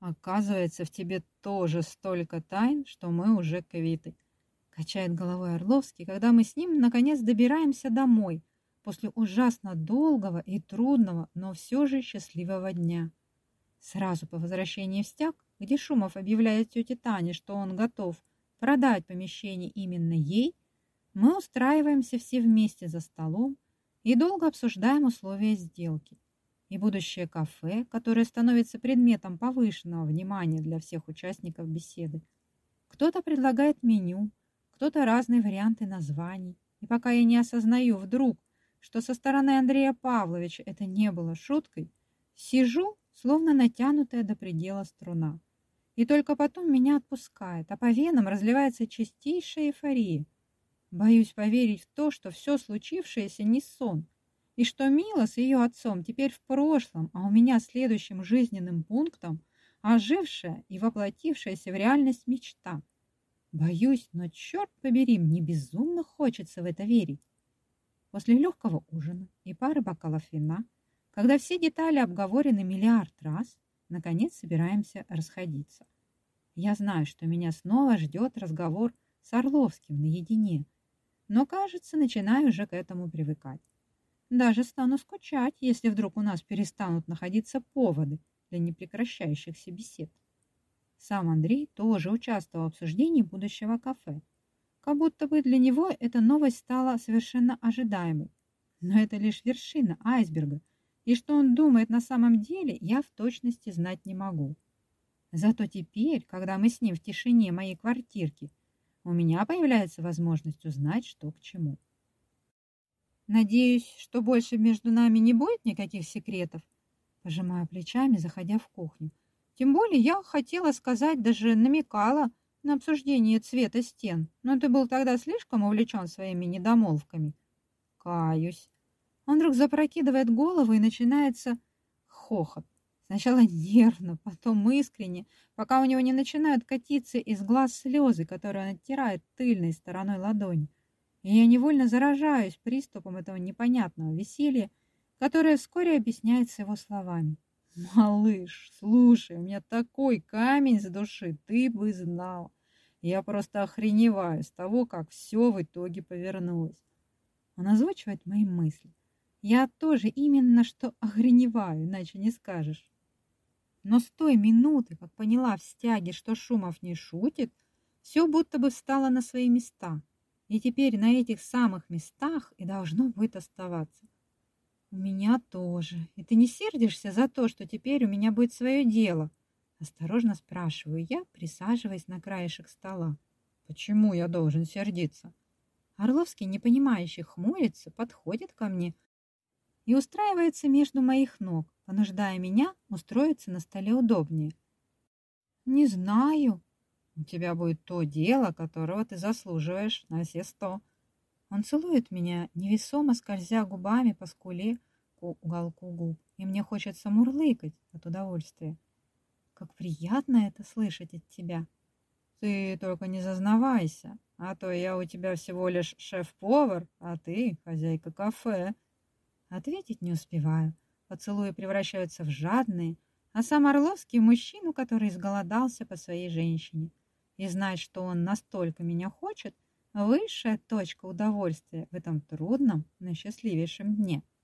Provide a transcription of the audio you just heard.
Оказывается, в тебе тоже столько тайн, что мы уже квиты. Качает головой Орловский, когда мы с ним наконец добираемся домой после ужасно долгого и трудного, но все же счастливого дня. Сразу по возвращении в стяг, где Шумов объявляет тете Тане, что он готов продать помещение именно ей, мы устраиваемся все вместе за столом и долго обсуждаем условия сделки. И будущее кафе, которое становится предметом повышенного внимания для всех участников беседы. Кто-то предлагает меню, кто-то разные варианты названий. И пока я не осознаю вдруг, что со стороны Андрея Павловича это не было шуткой, сижу, словно натянутая до предела струна. И только потом меня отпускает, а по венам разливается чистейшая эйфория. Боюсь поверить в то, что все случившееся не сон, и что Мила с ее отцом теперь в прошлом, а у меня следующим жизненным пунктом ожившая и воплотившаяся в реальность мечта. Боюсь, но черт побери, мне безумно хочется в это верить. После легкого ужина и пары бокалов вина, когда все детали обговорены миллиард раз, наконец собираемся расходиться. Я знаю, что меня снова ждет разговор с Орловским наедине, но, кажется, начинаю уже к этому привыкать. Даже стану скучать, если вдруг у нас перестанут находиться поводы для непрекращающихся бесед. Сам Андрей тоже участвовал в обсуждении будущего кафе. Как будто бы для него эта новость стала совершенно ожидаемой. Но это лишь вершина айсберга, и что он думает на самом деле, я в точности знать не могу. Зато теперь, когда мы с ним в тишине моей квартирки, у меня появляется возможность узнать, что к чему. Надеюсь, что больше между нами не будет никаких секретов, пожимая плечами, заходя в кухню. Тем более я хотела сказать, даже намекала на обсуждение цвета стен, но ты был тогда слишком увлечен своими недомолвками. Каюсь. Он вдруг запрокидывает голову и начинается хохот. Сначала нервно, потом искренне, пока у него не начинают катиться из глаз слезы, которые он оттирает тыльной стороной ладони. И я невольно заражаюсь приступом этого непонятного веселья, которое вскоре объясняется его словами. «Малыш, слушай, у меня такой камень с души, ты бы знал. Я просто охреневаю с того, как все в итоге повернулось». Он озвучивает мои мысли. Я тоже именно что охреневаю, иначе не скажешь. Но с той минуты, как поняла в стяге, что Шумов не шутит, все будто бы встало на свои места. И теперь на этих самых местах и должно будет оставаться. У меня тоже. И ты не сердишься за то, что теперь у меня будет свое дело? Осторожно спрашиваю я, присаживаясь на краешек стола. Почему я должен сердиться? Орловский, непонимающий, хмурится, подходит ко мне – и устраивается между моих ног, понуждая меня устроиться на столе удобнее. «Не знаю. У тебя будет то дело, которого ты заслуживаешь на все сто». Он целует меня, невесомо скользя губами по скуле к уголку губ, и мне хочется мурлыкать от удовольствия. Как приятно это слышать от тебя. Ты только не зазнавайся, а то я у тебя всего лишь шеф-повар, а ты хозяйка кафе. Ответить не успеваю. Поцелуи превращаются в жадные, а сам Орловский – мужчину, который изголодался по своей женщине. И знать, что он настолько меня хочет – высшая точка удовольствия в этом трудном, но счастливейшем дне –